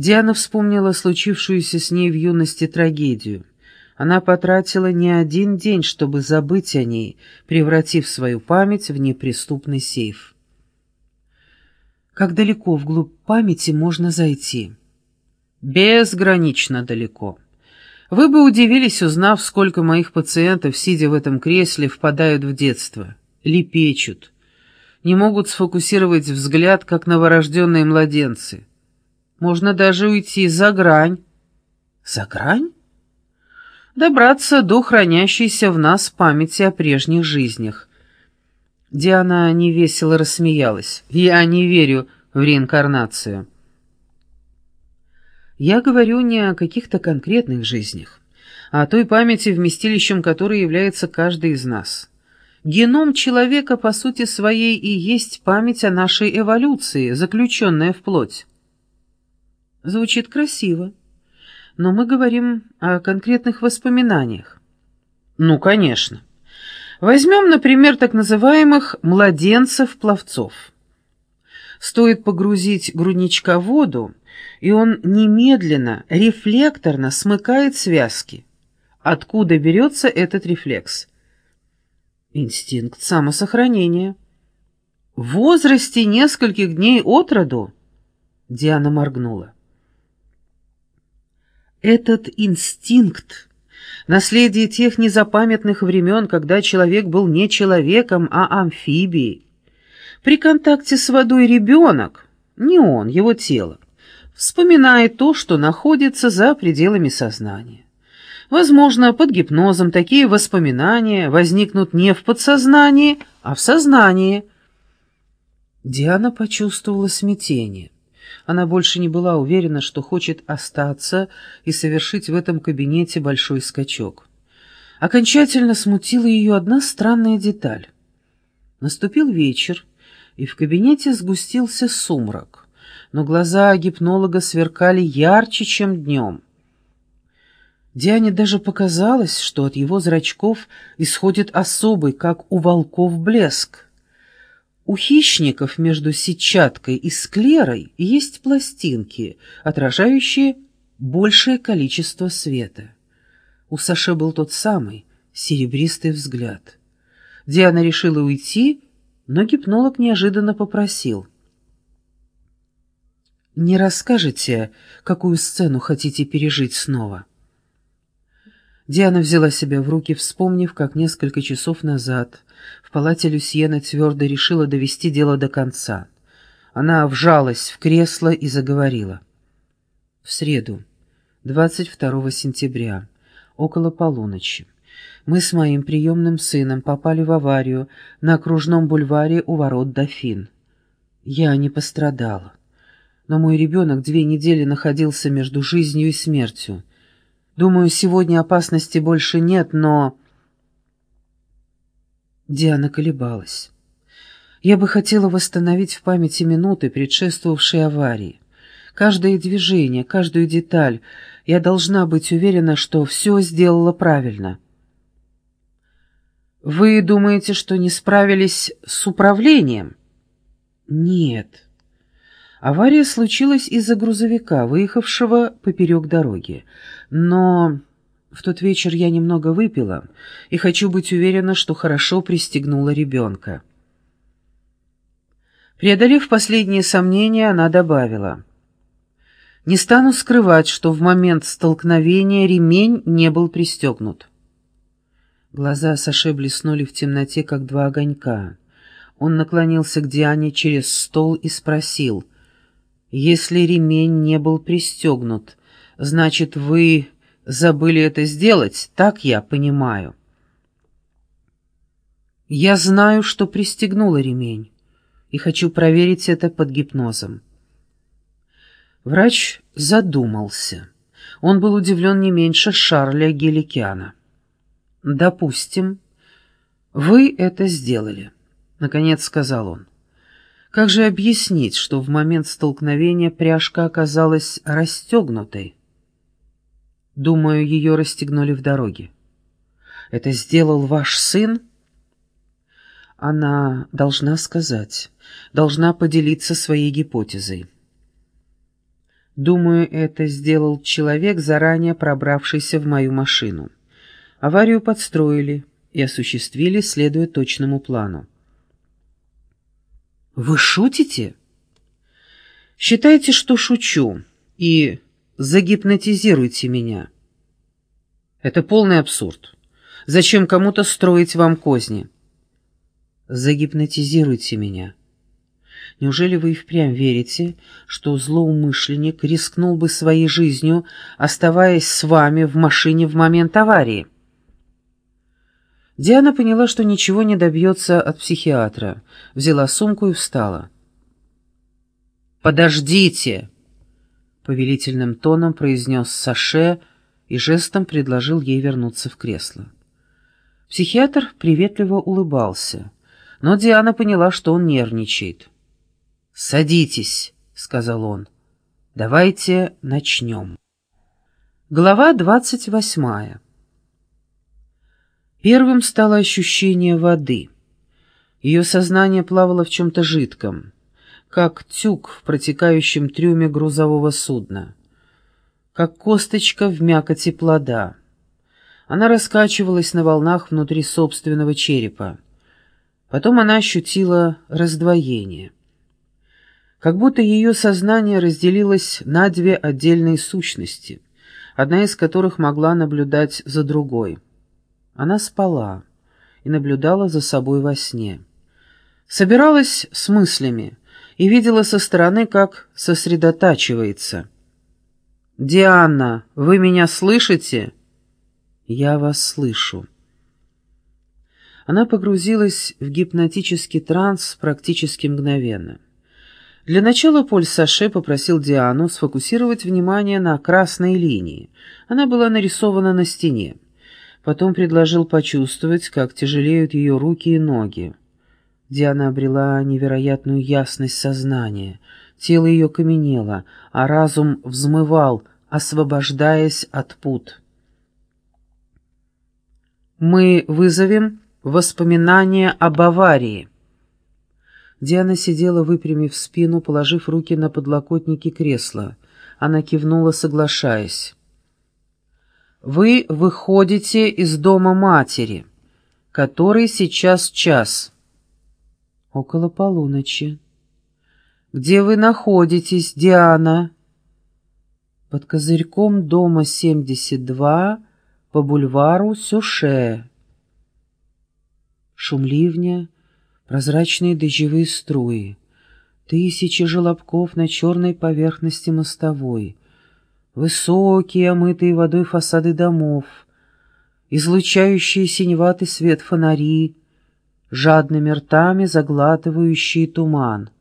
Диана вспомнила случившуюся с ней в юности трагедию. Она потратила не один день, чтобы забыть о ней, превратив свою память в неприступный сейф. Как далеко вглубь памяти можно зайти? Безгранично далеко. Вы бы удивились, узнав, сколько моих пациентов, сидя в этом кресле, впадают в детство, лепечут, не могут сфокусировать взгляд, как новорожденные младенцы. Можно даже уйти за грань. За грань? Добраться до хранящейся в нас памяти о прежних жизнях. Диана невесело рассмеялась. «Я не верю в реинкарнацию». Я говорю не о каких-то конкретных жизнях, а о той памяти, вместилищем которой является каждый из нас. Геном человека по сути своей и есть память о нашей эволюции, заключенная в плоть. Звучит красиво, но мы говорим о конкретных воспоминаниях. Ну, конечно. Возьмем, например, так называемых младенцев-пловцов. Стоит погрузить грудничка в воду, и он немедленно, рефлекторно смыкает связки. Откуда берется этот рефлекс? Инстинкт самосохранения. В возрасте нескольких дней от роду Диана моргнула. Этот инстинкт — наследие тех незапамятных времен, когда человек был не человеком, а амфибией. При контакте с водой ребенок, не он, его тело, вспоминает то, что находится за пределами сознания. Возможно, под гипнозом такие воспоминания возникнут не в подсознании, а в сознании. Диана почувствовала смятение. Она больше не была уверена, что хочет остаться и совершить в этом кабинете большой скачок. Окончательно смутила ее одна странная деталь. Наступил вечер, и в кабинете сгустился сумрак, но глаза гипнолога сверкали ярче, чем днем. Диане даже показалось, что от его зрачков исходит особый, как у волков, блеск. У хищников между сетчаткой и склерой есть пластинки, отражающие большее количество света. У Саше был тот самый серебристый взгляд. Диана решила уйти, но гипнолог неожиданно попросил. «Не расскажете, какую сцену хотите пережить снова?» Диана взяла себя в руки, вспомнив, как несколько часов назад в палате Люсьена твердо решила довести дело до конца. Она вжалась в кресло и заговорила. В среду, 22 сентября, около полуночи, мы с моим приемным сыном попали в аварию на окружном бульваре у ворот Дофин. Я не пострадала, но мой ребенок две недели находился между жизнью и смертью. Думаю, сегодня опасности больше нет, но...» Диана колебалась. «Я бы хотела восстановить в памяти минуты, предшествовавшие аварии. Каждое движение, каждую деталь. Я должна быть уверена, что все сделала правильно». «Вы думаете, что не справились с управлением?» «Нет». Авария случилась из-за грузовика, выехавшего поперек дороги. Но в тот вечер я немного выпила и хочу быть уверена, что хорошо пристегнула ребенка. Преодолев последние сомнения, она добавила. «Не стану скрывать, что в момент столкновения ремень не был пристегнут». Глаза Саше блеснули в темноте, как два огонька. Он наклонился к Диане через стол и спросил — если ремень не был пристегнут, значит, вы забыли это сделать, так я понимаю. Я знаю, что пристегнула ремень, и хочу проверить это под гипнозом. Врач задумался. Он был удивлен не меньше Шарля Геликиана. «Допустим, вы это сделали», — наконец сказал он. Как же объяснить, что в момент столкновения пряжка оказалась расстегнутой? Думаю, ее расстегнули в дороге. Это сделал ваш сын? Она должна сказать, должна поделиться своей гипотезой. Думаю, это сделал человек, заранее пробравшийся в мою машину. Аварию подстроили и осуществили, следуя точному плану. «Вы шутите?» «Считайте, что шучу, и загипнотизируйте меня». «Это полный абсурд. Зачем кому-то строить вам козни?» «Загипнотизируйте меня». Неужели вы и впрямь верите, что злоумышленник рискнул бы своей жизнью, оставаясь с вами в машине в момент аварии?» Диана поняла, что ничего не добьется от психиатра, взяла сумку и встала. «Подождите!» — повелительным тоном произнес Саше и жестом предложил ей вернуться в кресло. Психиатр приветливо улыбался, но Диана поняла, что он нервничает. «Садитесь», — сказал он. «Давайте начнем». Глава двадцать восьмая. Первым стало ощущение воды. Ее сознание плавало в чем-то жидком, как тюк в протекающем трюме грузового судна, как косточка в мякоти плода. Она раскачивалась на волнах внутри собственного черепа. Потом она ощутила раздвоение — как будто ее сознание разделилось на две отдельные сущности, одна из которых могла наблюдать за другой. Она спала и наблюдала за собой во сне. Собиралась с мыслями и видела со стороны, как сосредотачивается. «Диана, вы меня слышите?» «Я вас слышу». Она погрузилась в гипнотический транс практически мгновенно. Для начала Поль Саше попросил Диану сфокусировать внимание на красной линии. Она была нарисована на стене. Потом предложил почувствовать, как тяжелеют ее руки и ноги. Диана обрела невероятную ясность сознания. Тело ее каменело, а разум взмывал, освобождаясь от пут. «Мы вызовем воспоминания об аварии». Диана сидела, выпрямив спину, положив руки на подлокотники кресла. Она кивнула, соглашаясь. «Вы выходите из дома матери, который сейчас час». «Около полуночи». «Где вы находитесь, Диана?» «Под козырьком дома 72 по бульвару Сюше». Шум ливня прозрачные дождевые струи, тысячи желобков на черной поверхности мостовой, высокие, омытые водой фасады домов, излучающие синеватый свет фонари, жадными ртами заглатывающие туман —